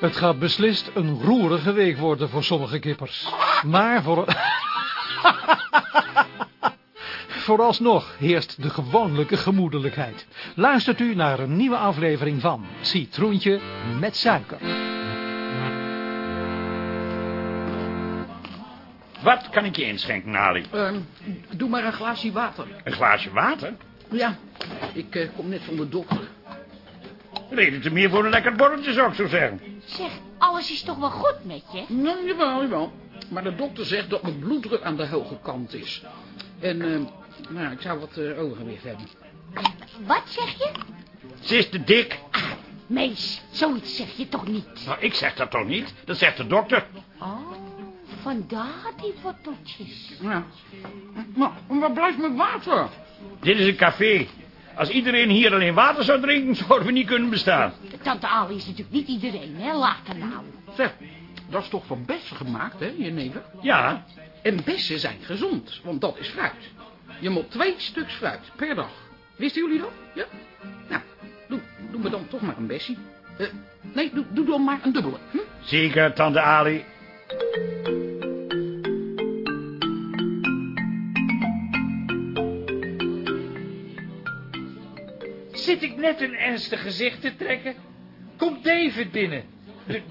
Het gaat beslist een roerige week worden voor sommige kippers. Maar voor... Vooralsnog heerst de gewone gemoedelijkheid. Luistert u naar een nieuwe aflevering van Citroentje met suiker. Wat kan ik je inschenken, Ali? Ehm, doe maar een glaasje water. Een glaasje water? Ja, ik eh, kom net van de dokter. Reden te meer voor een lekker borreltje, zou ik zo zeggen. Zeg, alles is toch wel goed met je? Nou, jawel, jawel. Maar de dokter zegt dat mijn bloeddruk aan de hoge kant is. En, eh, nou, ik zou wat uh, overgewicht hebben. Wat zeg je? Ze is te dik. Ah, mees, zoiets zeg je toch niet? Nou, ik zeg dat toch niet? Dat zegt de dokter. Oh, vandaar die worteltjes. Ja. Maar, waar blijft mijn water? Dit is een café. Als iedereen hier alleen water zou drinken, zouden we niet kunnen bestaan. Tante Ali is natuurlijk niet iedereen, hè? Later nou. Zeg, dat is toch van bessen gemaakt, hè, je neven? Ja. En bessen zijn gezond, want dat is fruit. Je moet twee stuks fruit per dag. Wisten jullie dat? Ja? Nou, doe, doe me dan toch maar een bessie. Uh, nee, doe, doe dan maar een dubbele. Hm? Zeker, tante Ali. Zit ik net een ernstig gezicht te trekken? Komt David binnen.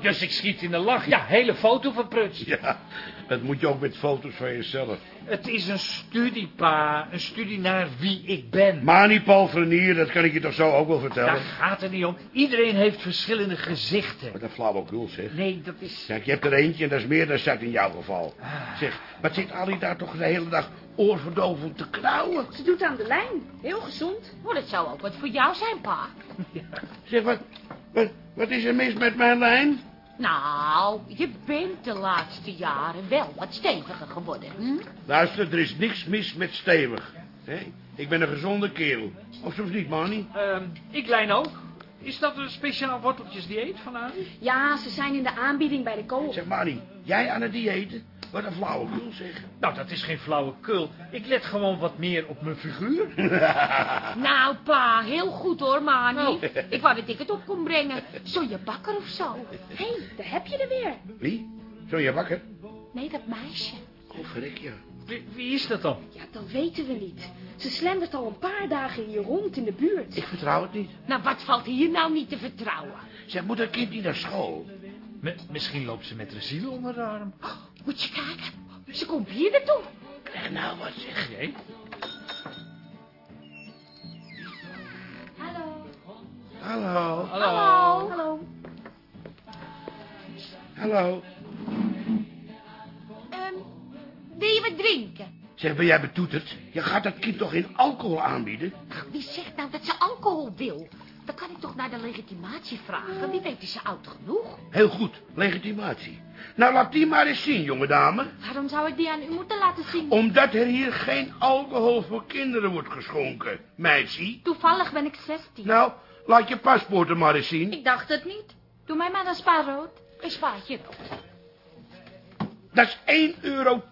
Dus ik schiet in de lach. Ja, hele foto van Pruts. Ja, dat moet je ook met foto's van jezelf. Het is een studie, pa. Een studie naar wie ik ben. Maar niet Paul Vernier, dat kan ik je toch zo ook wel vertellen. Daar gaat het niet om. Iedereen heeft verschillende gezichten. Wat een flauwekul, zeg. Nee, dat is... Kijk, je hebt er eentje en dat is meer dan zat in jouw geval. Zeg, wat zit Ali daar toch de hele dag oorverdovend te knauwen? Ze doet aan de lijn. Heel gezond. Oh, dat zou ook wat voor jou zijn, pa. Zeg, wat, wat, wat is er mis met mijn lijn? Nou, je bent de laatste jaren wel wat steviger geworden, hm? Luister, er is niks mis met stevig. hè? Ik ben een gezonde kerel. Of soms niet, Manny? Ehm, ik lijn ook. Is dat een speciaal worteltjesdieet van Ali? Ja, ze zijn in de aanbieding bij de kool. Zeg, Manny, jij aan het diëten? Wat een flauwekul, zeg. Nou, dat is geen flauwe kul. Ik let gewoon wat meer op mijn figuur. Nou, pa, heel goed hoor, Mani. Nou. Ik wou dat ik het op kon brengen. Sonja Bakker of zo. Hé, hey, daar heb je er weer. Wie? Sonja Bakker? Nee, dat meisje. Oh, verrek je. Wie, wie is dat dan? Ja, dat weten we niet. Ze slendert al een paar dagen hier rond in de buurt. Ik vertrouw het niet. Nou, wat valt hier nou niet te vertrouwen? Zeg, moet dat kind niet naar school? M- misschien loopt ze met Resiel onder de arm. Oh, moet je kijken. Ze komt hier naartoe. Krijg nou wat, zeg. Jee. Hallo. Hallo. Hallo. Hallo. Hallo. Wil je wat drinken? Zeg, ben jij betoeterd? Je gaat dat kind toch geen alcohol aanbieden? Ach, wie zegt nou dat ze alcohol wil? Dan kan ik toch naar de legitimatie vragen. Wie weet is ze oud genoeg? Heel goed, legitimatie. Nou, laat die maar eens zien, jonge dame. Waarom zou ik die aan u moeten laten zien? Omdat er hier geen alcohol voor kinderen wordt geschonken, meisje. Toevallig ben ik 16. Nou, laat je paspoort er maar eens zien. Ik dacht het niet. Doe mij maar een spaarrood. Een spaatje rood. Dat is 1,80 euro,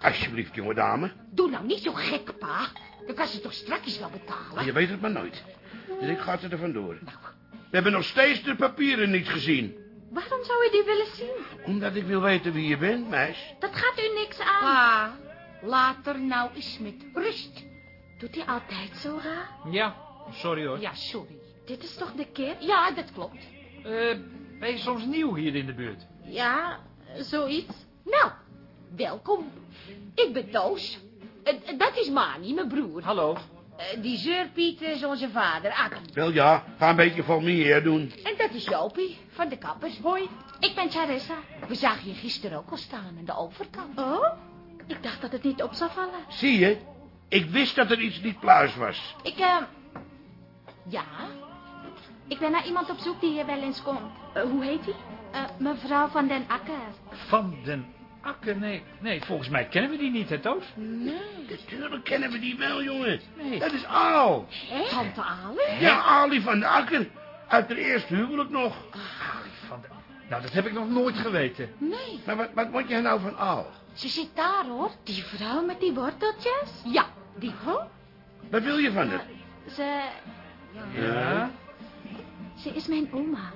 alsjeblieft, jonge dame. Doe nou niet zo gek, pa. Dan kan ze toch straks wel betalen. Je weet het maar nooit. Dus ik ga er vandoor. We hebben nog steeds de papieren niet gezien. Waarom zou u die willen zien? Omdat ik wil weten wie je bent, meis. Dat gaat u niks aan. Pa, later nou eens met rust. Doet hij altijd zo raar? Ja, sorry hoor. Ja, sorry. Dit is toch de keer? Ja, dat klopt. Eh, ben je soms nieuw hier in de buurt? Ja, zoiets. Nou, welkom. Ik ben Toos. Eh, dat is Mani, mijn broer. Hallo. Eh, die zeurpiet is onze vader, Akkie. Wel ja, ga een beetje van me hier doen. En dat is Jopie, van de kappers. Hoi. Ik ben Charissa. We zagen je gisteren ook al staan aan de overkant. Oh? Ik dacht dat het niet op zou vallen. Zie je? Ik wist dat er iets niet pluis was. Ik, eh, Ja? ik ben naar iemand op zoek die hier wel eens komt. Eh, hoe heet die? Eh, mevrouw van den Akker. Van den Akker? Nee, nee, volgens mij kennen we die niet, hè, Toos? Natuurlijk kennen we die wel, jongen. Nee. Dat is Aal. Tante Ale? Ja, Ali van de Akker. Uit haar eerste huwelijk nog. Van de... Nou, dat heb ik nog nooit geweten. Nee, Maar wat, wat moet je nou van Aal? ze zit daar, hoor. Die vrouw met die worteltjes? Ja, die. Oh, Wat wil je van haar? Ze, Ja? ze is mijn oma.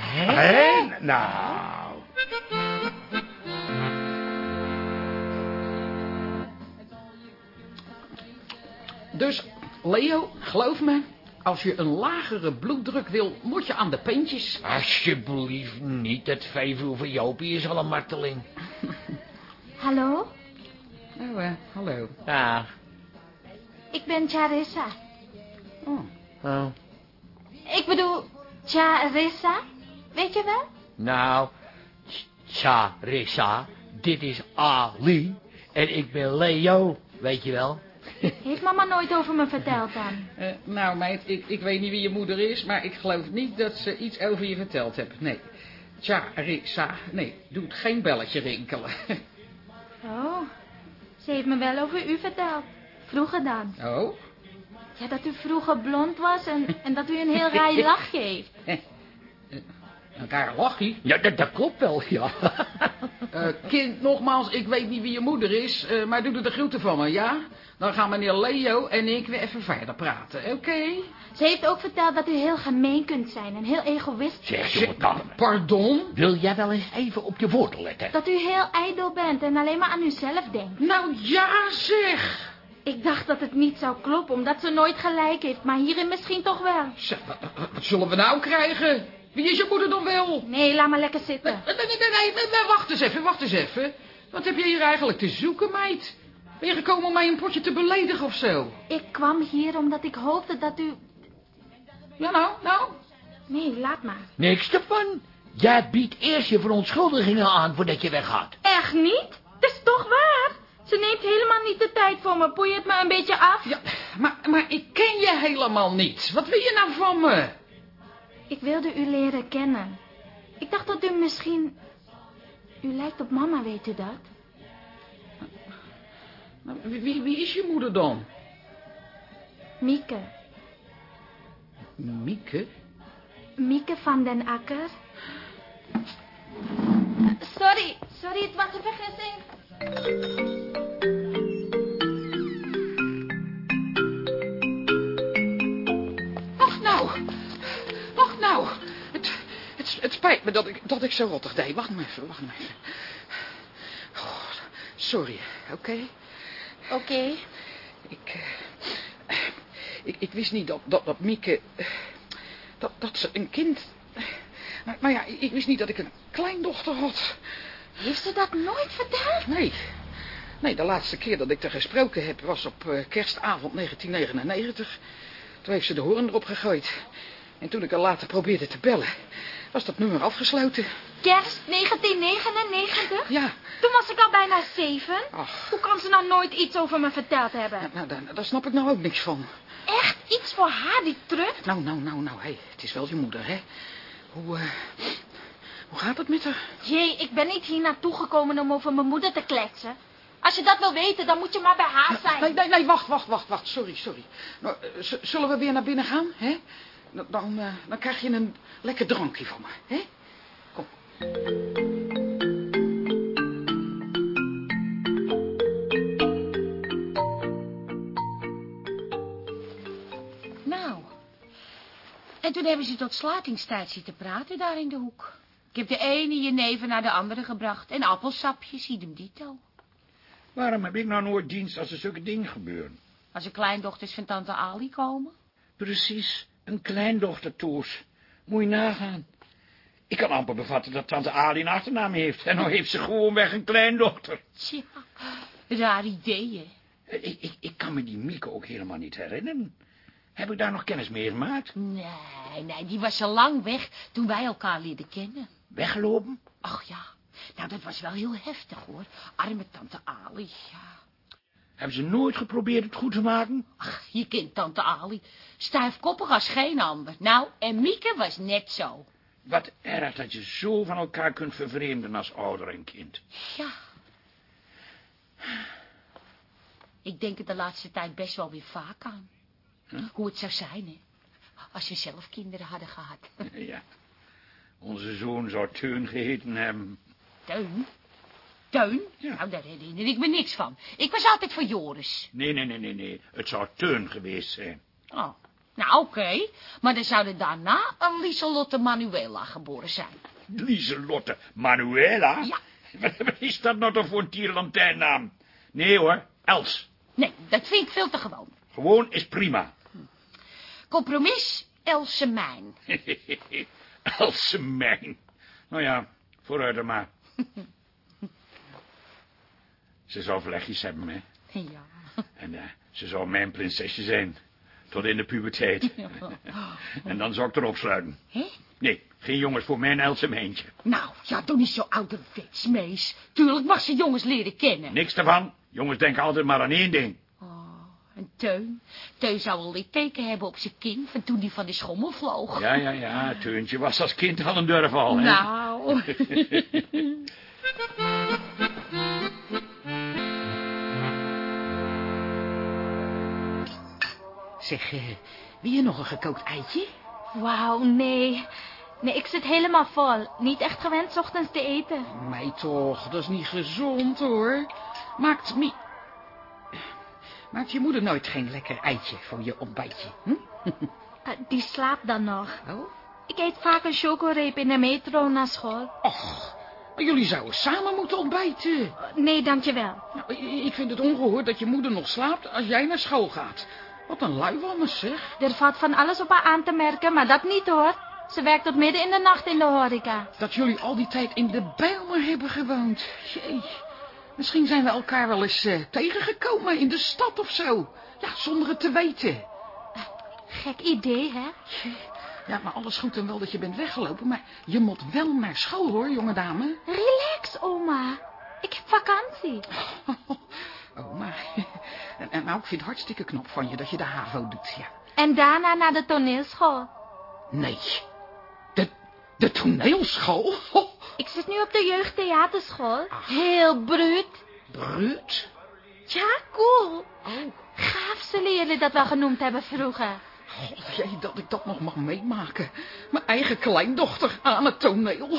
Hé? Nou. Dus, Leo, geloof me, als je een lagere bloeddruk wil, moet je aan de peentjes. Alsjeblieft niet, het vijf uur voor Jopie is wel een marteling. Hallo? Oh, eh, hallo. Ja. Ik ben Charissa. Oh. Oh. Ik bedoel, Charissa. Weet je wel? Nou, Charissa, dit is Ali en ik ben Leo, weet je wel. Heeft mama nooit over me verteld dan? Eh, nou, meid, ik, ik weet niet wie je moeder is, maar ik geloof niet dat ze iets over je verteld hebt. Nee. Tja, Risa, nee, doet geen belletje rinkelen. Oh, ze heeft me wel over u verteld. Vroeger dan. Oh? Ja, dat u vroeger blond was en, en dat u een heel raar lachje heeft. Een raar lachje. Ja, dat, dat klopt wel, ja. Eh, kind, nogmaals, ik weet niet wie je moeder is, eh, maar doe er de groeten van me, ja? Dan gaan meneer Leo en ik weer even verder praten, oké? Ze heeft ook verteld dat u heel gemeen kunt zijn en heel egoïstisch. Zeg, jongen, kalm. Pardon? Wil jij wel eens even op je woorden letten? Dat u heel ijdel bent en alleen maar aan uzelf denkt. Nou ja, zeg. Ik dacht dat het niet zou kloppen, omdat ze nooit gelijk heeft, maar hierin misschien toch wel. Zeg, wat, zullen we nou krijgen? Wie is je moeder dan wel? Nee, laat maar lekker zitten. Nee, nee, nee, nee, nee, nee, wacht eens even, wacht eens even. Wat heb je hier eigenlijk te zoeken, meid? Ben je gekomen om mij een potje te beledigen of zo? Ik kwam hier omdat ik hoopte dat u... Ja, nou, nou. Nee, laat maar. Niks ervan. Jij biedt eerst je verontschuldigingen aan voordat je weggaat. Echt niet? Het is toch waar? Ze neemt helemaal niet de tijd voor me. Poei het me een beetje af? Ja, maar, maar ik ken je helemaal niet. Wat wil je nou van me? Ik wilde u leren kennen. Ik dacht dat u misschien... U lijkt op mama, weet u dat? Nou, Wie, wie, is je moeder dan? Mieke. Mieke? Mieke van den Akker. Sorry, sorry, het was een vergissing. Wacht nou. Wacht nou. Het, het, het spijt me dat ik, dat ik zo rottig deed. Wacht maar even, wacht maar even. Oh, sorry, oké? Oké. Ik, eh, ik, ik wist niet dat, dat, dat Mieke... eh, Dat, dat ze een kind... Maar, maar ja, ik wist niet dat ik een kleindochter had. Heeft ze dat nooit verteld? Nee. Nee, de laatste keer dat ik er gesproken heb was op eh, kerstavond 1999. Toen heeft ze de hoorn erop gegooid. En toen ik er later probeerde te bellen, was dat nummer afgesloten. Kerst 1999? Ja, Toen was ik al bijna zeven. ach, Hoe kan ze nou nooit iets over me verteld hebben? nou, daar, daar snap ik nou ook niks van. Echt iets voor haar, die trut? Nou, nou, nou, nou, hé, het is wel je moeder, hè? Hoe, eh, hoe gaat het met haar? Jee, ik ben niet hier naartoe gekomen om over mijn moeder te kletsen. Als je dat wil weten, dan moet je maar bij haar zijn. Nee, nee, nee, wacht, wacht, wacht, wacht, sorry, sorry. Nou, eh, zullen we weer naar binnen gaan, hè? Dan, dan, eh, dan krijg je een lekker drankje van me, hè? Kom. Nou. En toen hebben ze tot sluitingstijd zitten praten daar in de hoek. Ik heb de ene jenever naar de andere gebracht. En appelsapjes, idem dito. Waarom heb ik nou nooit dienst als er zulke dingen gebeuren? Als er kleindochters van tante Ali komen. Precies, een kleindochter, Toos. Moet je nagaan. Ik kan amper bevatten dat tante Ali een achternaam heeft. En nou heeft ze gewoonweg een kleindochter. Tja, raar idee, hè? Eh, Ik, ik, ik kan me die Mieke ook helemaal niet herinneren. Heb ik daar nog kennis mee gemaakt? Nee, nee, die was al lang weg toen wij elkaar leerden kennen. Weggelopen? Ach ja, nou dat was wel heel heftig hoor. Arme tante Ali, ja. Hebben ze nooit geprobeerd het goed te maken? Ach, je kent tante Ali. Stuifkoppig als geen ander. Nou, en Mieke was net zo. Wat erg dat je zo van elkaar kunt vervreemden als ouder en kind. Ja. Ik denk er de laatste tijd best wel weer vaak aan. Hoe het zou zijn, hè. Als we zelf kinderen hadden gehad. Ja. Onze zoon zou Teun geheten hebben. Teun? Teun? Ja. Nou, daar herinner ik me niks van. Ik was altijd voor Joris. Nee, nee, nee, nee, nee. Het zou Teun geweest zijn. Oh, nou oké. Maar dan zou er daarna een Lieselotte Manuela geboren zijn. Lieselotte Manuela? Ja. Wat is dat nou toch voor een tierlantijnnaam? Nee hoor, Els. Nee, dat vind ik veel te gewoon. Gewoon is prima. Compromis, Else Mijn. Else mijn. Nou ja, vooruit dan maar. Ze zou vlechtjes hebben, hè. Ja. En eh, ze zou mijn prinsesje zijn. Tot in de puberteit. en dan zou ik erop sluiten. Hè? Nee, geen jongens voor mijn Else meentje. Nou, ja, doe niet zo ouderwets, mees. Tuurlijk mag ze jongens leren kennen. Niks daarvan. Jongens denken altijd maar aan één ding. Oh, en Teun. Teun zou een litteken hebben op zijn kin van toen hij van die schommel vloog. Ja, ja, ja. Teuntje was als kind al een durval, hè. Nou. Zeg, eh, wie je nog een gekookt eitje? Wauw, nee. Nee, ik zit helemaal vol. Niet echt gewend 's ochtends te eten. Mij toch, dat is niet gezond hoor. Maakt mi... Maakt je moeder nooit geen lekker eitje voor je ontbijtje? Hm? Eh, die slaapt dan nog. Oh? Ik eet vaak een chocoreep in de metro naar school. Och, jullie zouden samen moeten ontbijten. Eh, Nee, dankjewel. Nou, ik vind het ongehoord dat je moeder nog slaapt als jij naar school gaat. Wat een luiwammers zeg. Er valt van alles op haar aan te merken, maar dat niet hoor. Ze werkt tot midden in de nacht in de horeca. Dat jullie al die tijd in de Bijlmer hebben gewoond. Jee. Misschien zijn we elkaar wel eens eh, tegengekomen in de stad of zo. Ja, zonder het te weten. Gek idee, hè? Ja, maar alles goed en wel dat je bent weggelopen. Maar je moet wel naar school hoor, jonge dame. Relax, oma. Ik heb vakantie. Oh, maar... En, en nou, ik vind het hartstikke knap van je dat je de HAVO doet, ja. En daarna naar de toneelschool. Nee. De, de toneelschool? Ik zit nu op de jeugdtheaterschool. Heel bruut. Bruut? Ja, cool. Oh, Gaaf zullen jullie dat wel genoemd hebben vroeger. god, jee, dat ik dat nog mag meemaken. Mijn eigen kleindochter aan het toneel.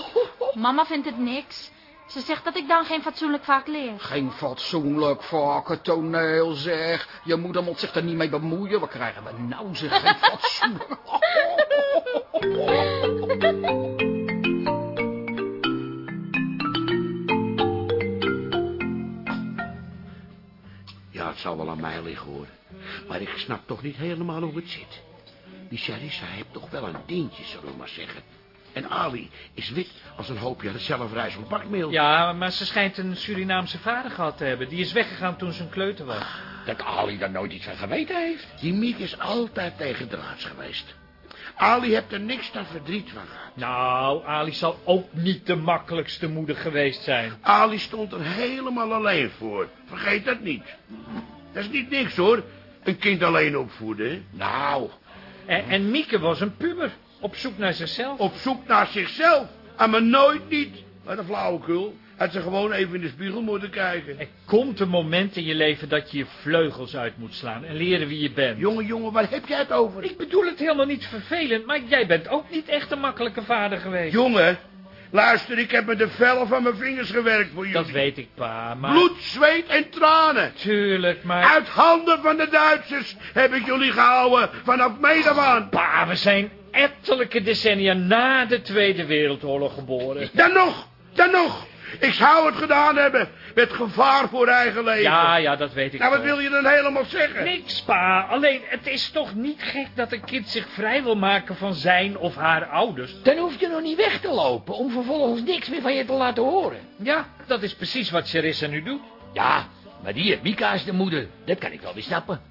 Mama vindt het niks. Ze zegt dat ik dan geen fatsoenlijk vak leer. Geen fatsoenlijk vak, het toneel zeg. Je moeder moet zich er niet mee bemoeien. Wat krijgen we nou zeg, geen fatsoenlijk. Ja, het zal wel aan mij liggen hoor. Maar ik snap toch niet helemaal hoe het zit. Die Charissa heeft toch wel een dientje, zullen we maar zeggen. En Ali is wit als een hoopje zelfrijs van bakmeel. Ja, maar ze schijnt een Surinaamse vader gehad te hebben. Die is weggegaan toen ze een kleuter was. Dat Ali daar nooit iets van geweten heeft. Die Miek is altijd tegendraads geweest. Ali heeft er niks dan verdriet van gehad. Nou, Ali zal ook niet de makkelijkste moeder geweest zijn. Ali stond er helemaal alleen voor. Vergeet dat niet. Dat is niet niks hoor. Een kind alleen opvoeden. Nou, En, en Mieke was een puber. Op zoek naar zichzelf. op zoek naar zichzelf. En maar nooit niet. Wat een flauwekul. Had ze gewoon even in de spiegel moeten kijken. Er komt een moment in je leven dat je je vleugels uit moet slaan en leren wie je bent. Jongen, jongen, waar heb jij het over? Ik bedoel het helemaal niet vervelend, maar jij bent ook niet echt een makkelijke vader geweest. Jongen, luister, ik heb met de vellen van mijn vingers gewerkt voor jullie. Dat weet ik, pa, maar... Bloed, zweet en tranen. Tuurlijk, maar... Uit handen van de Duitsers heb ik jullie gehouden vanaf Medewaan. Pa, we zijn ettelijke decennia na de Tweede Wereldoorlog geboren. Dan nog, dan nog. Ik zou het gedaan hebben met gevaar voor eigen leven. Ja, ja, dat weet ik Nou, wat wel. wil je dan helemaal zeggen? Niks, pa. Alleen, het is toch niet gek dat een kind zich vrij wil maken van zijn of haar ouders? Dan hoef je nog niet weg te lopen om vervolgens niks meer van je te laten horen. Ja, dat is precies wat Charissa nu doet. Ja, maar die, Mika is de moeder. Dat kan ik wel weer snappen.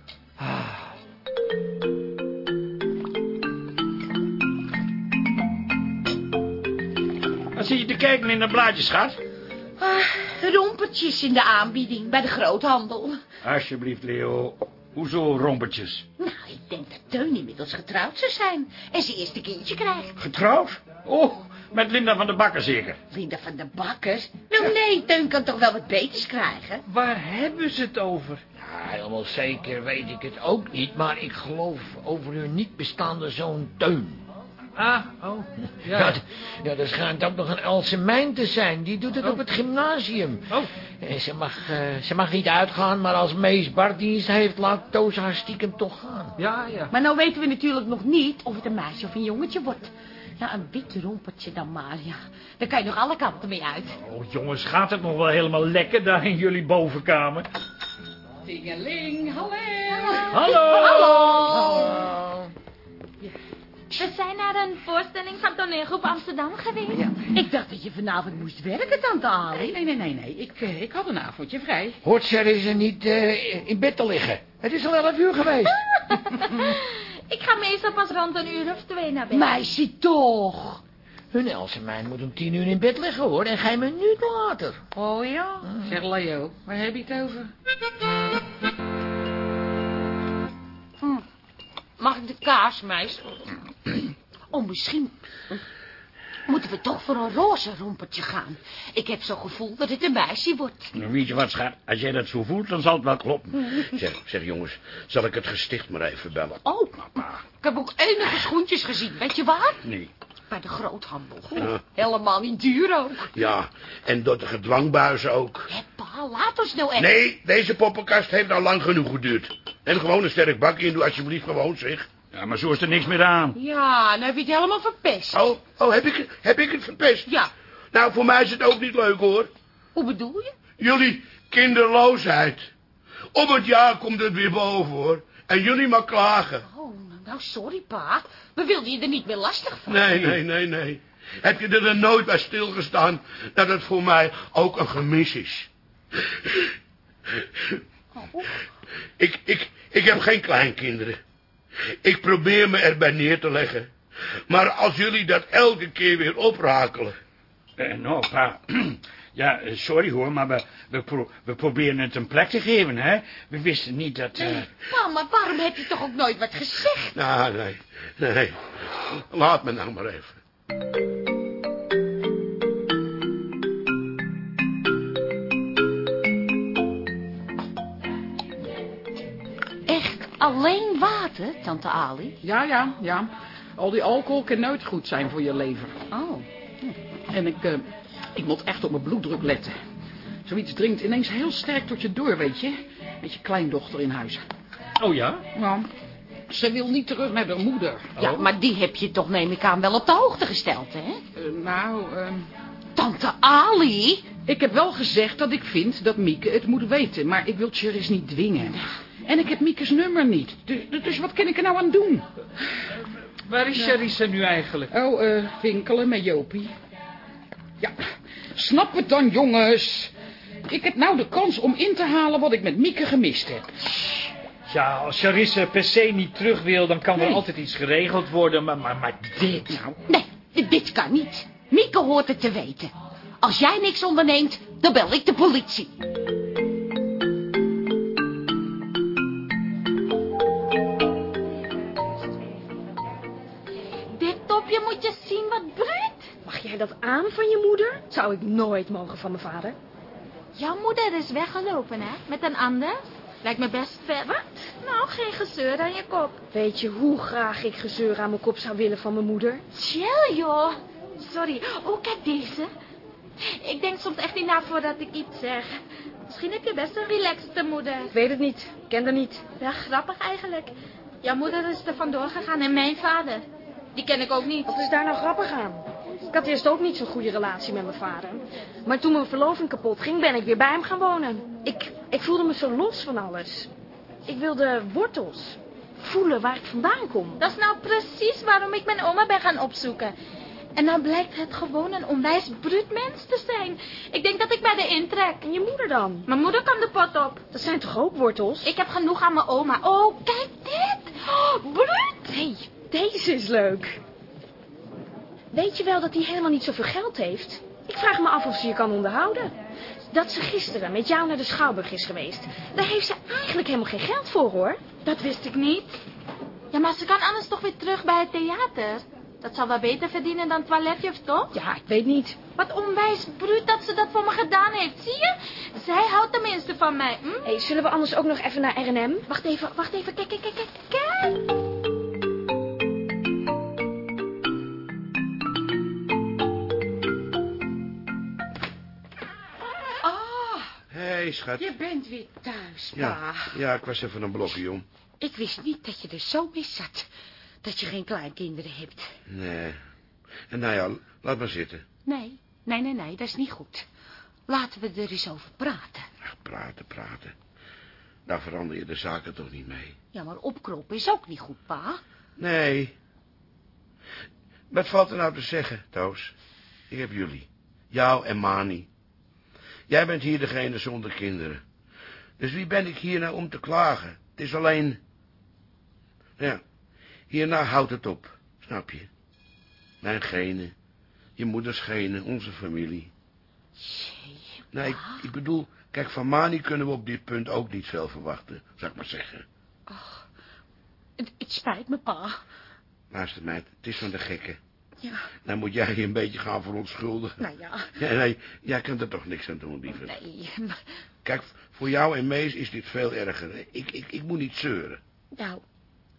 Kijken in dat blaadje, schat? Ah, rompertjes in de aanbieding bij de groothandel. Alsjeblieft, Leo. Hoezo rompertjes? Nou, ik denk dat Teun inmiddels getrouwd zou zijn. En zijn eerste kindje krijgt. Getrouwd? Oh, met Linda van de Bakker zeker. Linda van de Bakkers? Nou nee, Teun kan toch wel wat beters krijgen? Waar hebben ze het over? Ja, helemaal zeker weet ik het ook niet, maar ik geloof over hun niet bestaande zoon Teun. Ah, oh. Ja, Ja. d- ja, er schijnt ook nog een Else Mijn te zijn. Die doet het op het gymnasium. Oh. En ze mag, eh, ze mag niet uitgaan, maar als Mees Bart dienst heeft, laat Toos haar stiekem toch gaan. Ja, ja. Maar nou weten we natuurlijk nog niet of het een meisje of een jongetje wordt. Ja, een wit rompertje dan maar, ja. Daar kan je nog alle kanten mee uit. Oh, jongens, gaat het nog wel helemaal lekker daar in jullie bovenkamer? Tingeling, hallo. Hallo! We zijn naar een voorstelling van toneelgroep Amsterdam geweest. Ik dacht dat je vanavond moest werken, tante Ali. Nee, nee, nee, nee, nee. Ik, eh, ik had een avondje vrij. Hoort ze niet eh, in bed te liggen? Het is al elf uur geweest. Ik ga meestal pas rond een uur of twee naar bed. Meisje toch. Hun Else Mijn moet om tien uur in bed liggen, hoor. En geen minuut later. Oh ja. Zeg Leo, waar heb je het over? Mag ik de kaars, meis? Oh, misschien moeten we toch voor een roze rompertje gaan. Ik heb zo'n gevoel dat het een meisje wordt. Nou, weet je wat, schat? Als jij dat zo voelt, dan zal het wel kloppen. Zeg, zeg jongens, zal ik het gesticht maar even bellen? Oh, ik heb ook enige schoentjes gezien. Weet je waar? Nee. Bij de groothandel. Ja. Helemaal niet duur ook. Ja, en door de gedwangbuizen ook. Hé, pa, laat ons nou echt. Nee, deze poppenkast heeft al lang genoeg geduurd. En gewoon een sterk bakje in, doe alsjeblieft gewoon, zeg. Ja, maar zo is er niks meer aan. Ja, nou heb je het helemaal verpest. Oh, oh heb, ik, het- heb ik het verpest? Ja, Nou, voor mij is het ook niet leuk, hoor. hoe bedoel je? Jullie kinderloosheid. Op het jaar komt het weer boven, hoor. En jullie maar klagen. Oh, nou sorry, pa. We wilden je er niet meer lastig van. Nee, nee, nee, nee. Heb je er dan nooit bij stilgestaan dat het voor mij ook een gemis is? Ik, ik, ik heb geen kleinkinderen. Ik probeer me erbij neer te leggen. Maar als jullie dat elke keer weer oprakelen... Eh, nou, pa. Ja, eh, sorry hoor, maar we, we, pro- we proberen het een plek te geven, hè? We wisten niet dat... eh, Pa, maar waarom heb je toch ook nooit wat gezegd? Nou, nee, nee. Laat me nou maar even. Echt alleen water, tante Ali? Ja, ja, ja. Al die alcohol kan nooit goed zijn voor je lever. Oh. En ik, eh, ik moet echt op mijn bloeddruk letten. Zoiets dringt ineens heel sterk tot je door, weet je. Met je kleindochter in huis. Oh ja? Ja. Ze wil niet terug naar haar moeder. Ja, maar die heb je toch, neem ik aan, wel op de hoogte gesteld, hè? Eh, nou, eh, Tante Ali? ik heb wel gezegd dat ik vind dat Mieke het moet weten. Maar ik wil Cheris niet dwingen. En ik heb Miekes nummer niet. Dus, dus wat kan ik er nou aan doen? Waar is Charissa nu eigenlijk? Oh, eh, winkelen met Jopie. Ja, snap het dan, jongens. Ik heb nou de kans om in te halen wat ik met Mieke gemist heb. Ja, als Charissa per se niet terug wil, dan kan er altijd iets geregeld worden. Maar, maar, maar dit... Nou, Nee, dit- dit kan niet. Mieke hoort het te weten. Als jij niks onderneemt, dan bel ik de politie. Dit topje moet je zien wat dat aan van je moeder? Zou ik nooit mogen van mijn vader. Jouw moeder is weggelopen, hè? Met een ander. Lijkt me best vet. Wat? Nou, geen gezeur aan je kop. Weet je hoe graag ik gezeur aan mijn kop zou willen van mijn moeder? Chill, joh. Sorry. Oh, kijk deze. Ik denk soms echt niet na voordat ik iets zeg. Misschien heb je best een relaxte moeder. Ik weet het niet. Ik ken haar niet. Ja, grappig eigenlijk. Jouw moeder is er vandoor gegaan en mijn vader. Die ken ik ook niet. Wat is daar nou grappig aan? Ik had eerst ook niet zo'n goede relatie met mijn vader. Maar toen mijn verloving kapot ging, ben ik weer bij hem gaan wonen. Ik, ik voelde me zo los van alles. Ik wilde wortels. Voelen waar ik vandaan kom. Dat is nou precies waarom ik mijn oma ben gaan opzoeken. En dan blijkt het gewoon een onwijs bruut mens te zijn. Ik denk dat ik bij de intrek. En je moeder dan? Mijn moeder kan de pot op. Dat zijn toch ook wortels? Ik heb genoeg aan mijn oma. Oh, kijk dit. Oh, bruut. Nee, deze is leuk. Weet je wel dat hij helemaal niet zoveel geld heeft? Ik vraag me af of ze je kan onderhouden. Dat ze gisteren met jou naar de Schouwburg is geweest. Daar heeft ze eigenlijk helemaal geen geld voor, hoor. Dat wist ik niet. Ja, maar ze kan anders toch weer terug bij het theater. Dat zal wel beter verdienen dan toiletjuf, toch? Ja, ik weet niet. Wat onwijs bruut dat ze dat voor me gedaan heeft. Zie je? Zij houdt tenminste van mij. Hm? Hé, zullen we anders ook nog even naar R&M? Wacht even, wacht even. Kijk, kijk, kijk, kijk. kijk. Schat. Je bent weer thuis, pa. Ja, ja, ik was even een blokje om. Ik wist niet dat je er zo mee zat. Dat je geen kleinkinderen hebt. Nee. En nou ja, laat maar zitten. Nee, nee, nee, nee, dat is niet goed. Laten we er eens over praten. Ach, praten, praten. Daar verander je de zaken toch niet mee. Ja, maar opkroppen is ook niet goed, pa. Nee. Wat valt er nou te zeggen, Toos? Ik heb jullie. Jou en Mani. Jij bent hier degene zonder kinderen. Dus wie ben ik hier nou om te klagen? Het is alleen... Ja, hierna houdt het op, snap je? Mijn genen, je moeders genen, onze familie. Nee, ik, ik bedoel, kijk, van Mani kunnen we op dit punt ook niet veel verwachten, zou ik maar zeggen. Het, het spijt me, pa. Luister meid, het is van de gekken. Ja, Dan moet jij je een beetje gaan verontschuldigen. nou ja. Ja, nee, jij kunt er toch niks aan doen, lieve. Nee, maar- Kijk, voor jou en Mees is dit veel erger. Ik, ik, ik moet niet zeuren. nou,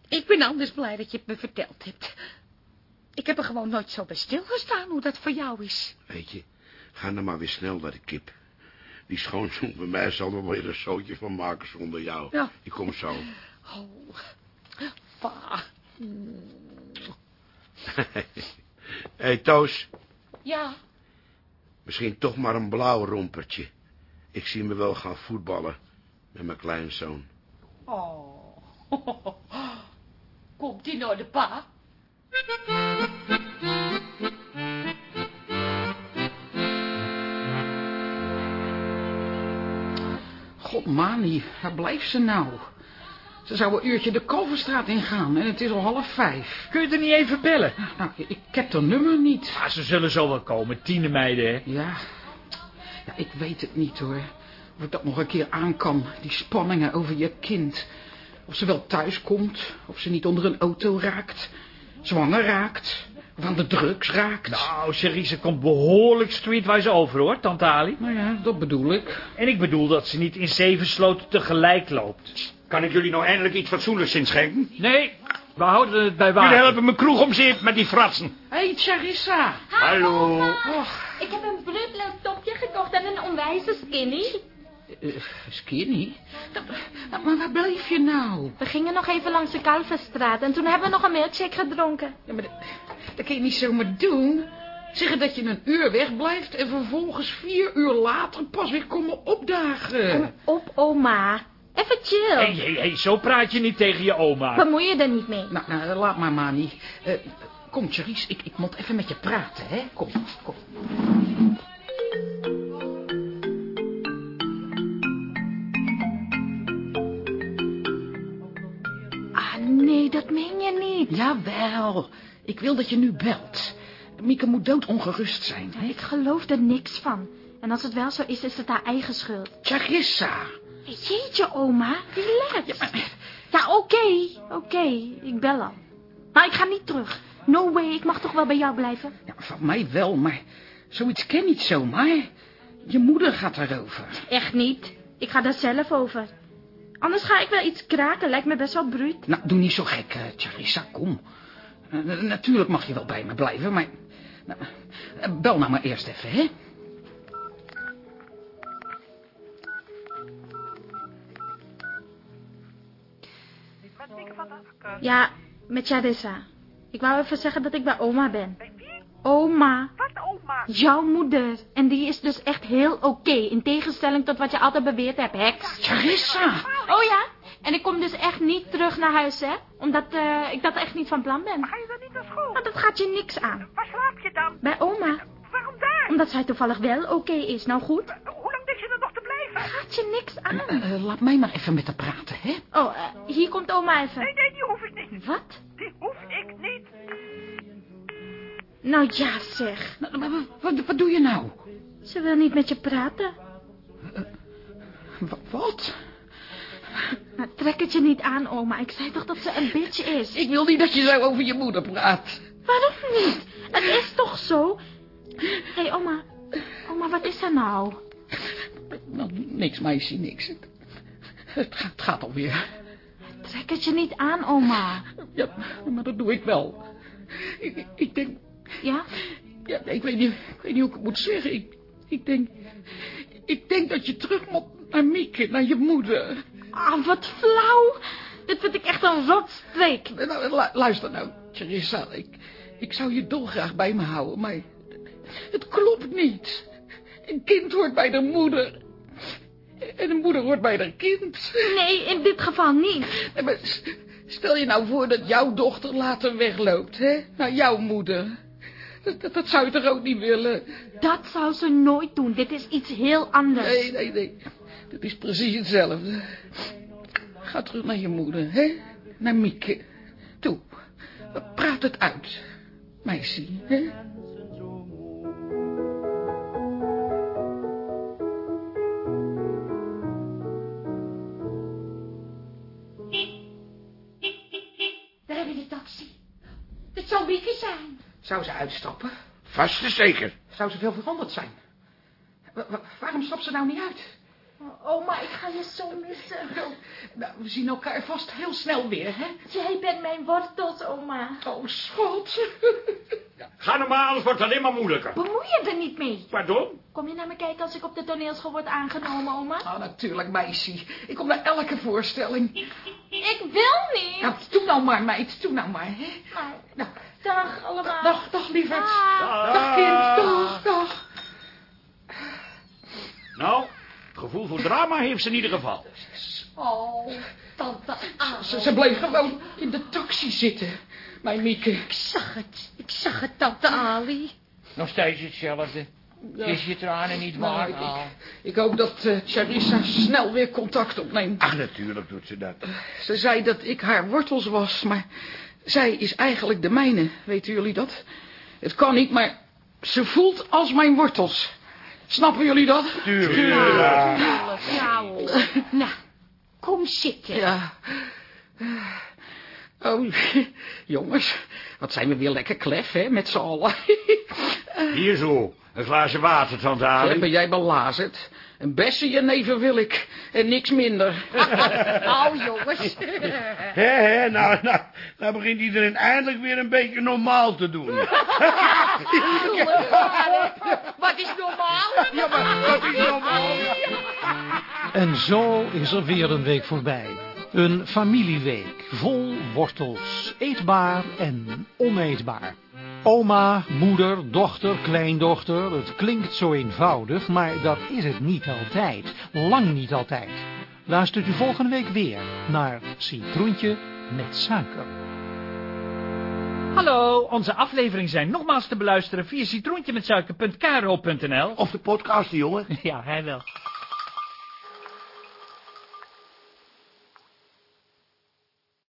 ik ben anders blij dat je het me verteld hebt. Ik heb er gewoon nooit zo bij stilgestaan hoe dat voor jou is. Weet je, ga dan maar weer snel naar de kip. Die schoonzoon bij mij zal er wel weer een zootje van maken zonder jou. Ja. Ik kom zo. Oh, pa. Hé, hey, Toos, Ja, misschien toch maar een blauw rompertje. Ik zie me wel gaan voetballen met mijn kleinzoon. Oh. Komt die nou de pa? God, Mani, waar blijft ze nou? Ze zou een uurtje de Kalverstraat ingaan en het is al half vijf. Kun je er niet even bellen? Nou, ik heb haar nummer niet. Ah, ze zullen zo wel komen, tienermeiden, hè? Ja. ja, ik weet het niet hoor. Of ik dat nog een keer aan kan, die spanningen over je kind. Of ze wel thuis komt, of ze niet onder een auto raakt, zwanger raakt, of aan de drugs raakt. Nou, Cerise komt behoorlijk streetwise over, hoor, tante Ali. Nou ja, dat bedoel ik. En ik bedoel dat ze niet in zeven sloten tegelijk loopt. Kan ik jullie nou eindelijk iets fatsoenlijks inschenken? Nee, we houden het bij waar. Jullie helpen mijn kroeg om zeep met die fratsen. Hé, hey, Charissa. Hallo. Ik heb een bloedleuk topje gekocht en een onwijze skinny. Uh, skinny? Dat- dat- maar waar bleef je nou? We gingen nog even langs de Kalverstraat en toen hebben we nog een milkshake gedronken. Ja, maar dat, dat kun je niet zomaar doen. Zeggen dat je een uur wegblijft en vervolgens vier uur later pas weer komen opdagen. Kom op, oma. Even chill. Hé, hé, hé, zo praat je niet tegen je oma. Bemoei je er niet mee. Nou, nou, laat maar, Mani. Eh, kom, Charisse, ik, ik moet even met je praten, hè? Kom, kom. Ah, nee, dat meen je niet. Jawel, ik wil dat je nu belt. Mieke moet doodongerust zijn, hè? Ik geloof er niks van. En als het wel zo is, is het haar eigen schuld. Charissa. Jeetje, oma. Relax. Ja, maar- Ja, oké. Oké, ik bel al. Maar ik ga niet terug. No way, ik mag toch wel bij jou blijven? Ja, van mij wel, maar zoiets ken niet zomaar. Je moeder gaat erover. Echt niet. Ik ga daar zelf over. Anders ga ik wel iets kraken, lijkt me best wel bruut. Nou, doe niet zo gek, eh, Charissa, kom. Eh, natuurlijk mag je wel bij me blijven, maar... nou, eh, bel nou maar eerst even, hè? Ja, met Charissa. Ik wou even zeggen dat ik bij oma ben. Oma. Wat oma? Jouw moeder. En die is dus echt heel oké. in tegenstelling tot wat je altijd beweerd hebt, heks. Charissa! Oh ja? En ik kom dus echt niet terug naar huis, hè? Omdat eh, ik dat echt niet van plan ben. Ga je dan niet naar school? Maar dat gaat je niks aan. Waar slaap je dan? Bij oma. Waarom daar? Omdat zij toevallig wel oké is. Nou goed. Hoe lang denk je er nog te blijven? Gaat je niks aan. Eh, eh, laat mij maar even met haar praten, hè? Oh, hier komt oma Nee, even. nee, niet. Wat? Die hoef ik niet. Nou ja, zeg. Nou, maar wa- Wat, wat doe je nou? Ze wil niet met je praten. Wa- Wat? Nou, trek het je niet aan, oma. Ik zei toch dat ze een bitch is. Ik wil niet dat je zo over je moeder praat. Waarom niet? Het is toch zo? Hé, hey, oma. Oma, wat is er nou? Nou, niks, meisje, niks. Het, het, gaat, het gaat alweer. Trek het je niet aan, oma. Ja, maar dat doe ik wel. Ik, ik- denk... Ja? Ja, ik weet, niet, ik weet niet hoe ik het moet zeggen. Ik, ik denk... Ik denk dat je terug moet Naar Mieke, naar je moeder. Ah, wat flauw. Dit vind ik echt een rotstreek. Nou, lu- luister nou, Charissa. Ik, ik zou je dolgraag bij me houden, maar... Het klopt niet. Een kind hoort bij de moeder. En een moeder hoort bij haar kind. Nee, in dit geval niet. Nee, maar stel je nou voor dat jouw dochter later wegloopt, hè? Naar jouw moeder. Dat, dat, dat zou je toch ook niet willen? Dat zou ze nooit doen. Dit is iets heel anders. Nee, nee, nee. Dit is precies hetzelfde. Ga terug naar je moeder, hè? Naar Mieke. Toe, praat het uit. Meisje, hè? Zou ze uitstappen? Vast en zeker. Zou ze veel veranderd zijn? Wa- wa- waarom stapt ze nou niet uit? Oma, ik ga je zo missen. Nou, we zien elkaar vast heel snel weer, hè? Jij bent mijn wortels, oma. Oh, schot. Ga nou maar, anders wordt het alleen maar moeilijker. Bemoei je er niet mee. Pardon? Kom je naar me kijken als ik op de toneelschool word aangenomen, oma? Oh, natuurlijk, meisje. Ik kom naar elke voorstelling. Ik wil niet. Nou, doe nou maar, meid. Doe nou maar, hè? Nou, Nou, dag allemaal. dag, dag, lieverd. Dag. Dag, kind. Dag, dag. Nou, gevoel voor drama heeft ze in ieder geval. Oh, tante Aal. Ze, ze bleef gewoon in de taxi zitten. Mijn Mieke. Ik zag het. Ik zag het, tante Ali. Nog steeds hetzelfde. Is je tranen niet Nou, waar, ik, Al? ik, ik hoop dat eh, Charissa snel weer contact opneemt. Ach, natuurlijk doet ze dat. Ze zei dat ik haar wortels was, maar zij is eigenlijk de mijne. Weten jullie dat? Het kan niet, maar ze voelt als mijn wortels. Snappen jullie dat? Tuurlijk. Tuurlijk, ja hoor. Nou, kom zitten. Ja. Oh, jongens, wat zijn we weer lekker klef, hè, met z'n allen. Hier zo, een glaasje water, tante Ali. ben jij belazerd? Een bessie en neven wil ik, en niks minder. Nou, jongens. Hé, hé, nou, nou, nou begint iedereen eindelijk weer een beetje normaal te doen. Wat is normaal? Ja, maar dat is normaal. En zo is er weer een week voorbij. Een familieweek, vol wortels, eetbaar en oneetbaar. Oma, moeder, dochter, kleindochter, het klinkt zo eenvoudig, maar dat is het niet altijd. Lang niet altijd. Luistert u volgende week weer naar Citroentje met suiker. Hallo, onze afleveringen zijn nogmaals te beluisteren via citroentje met suiker.kro.nl. Of de podcast, jongen. Ja, hij wel.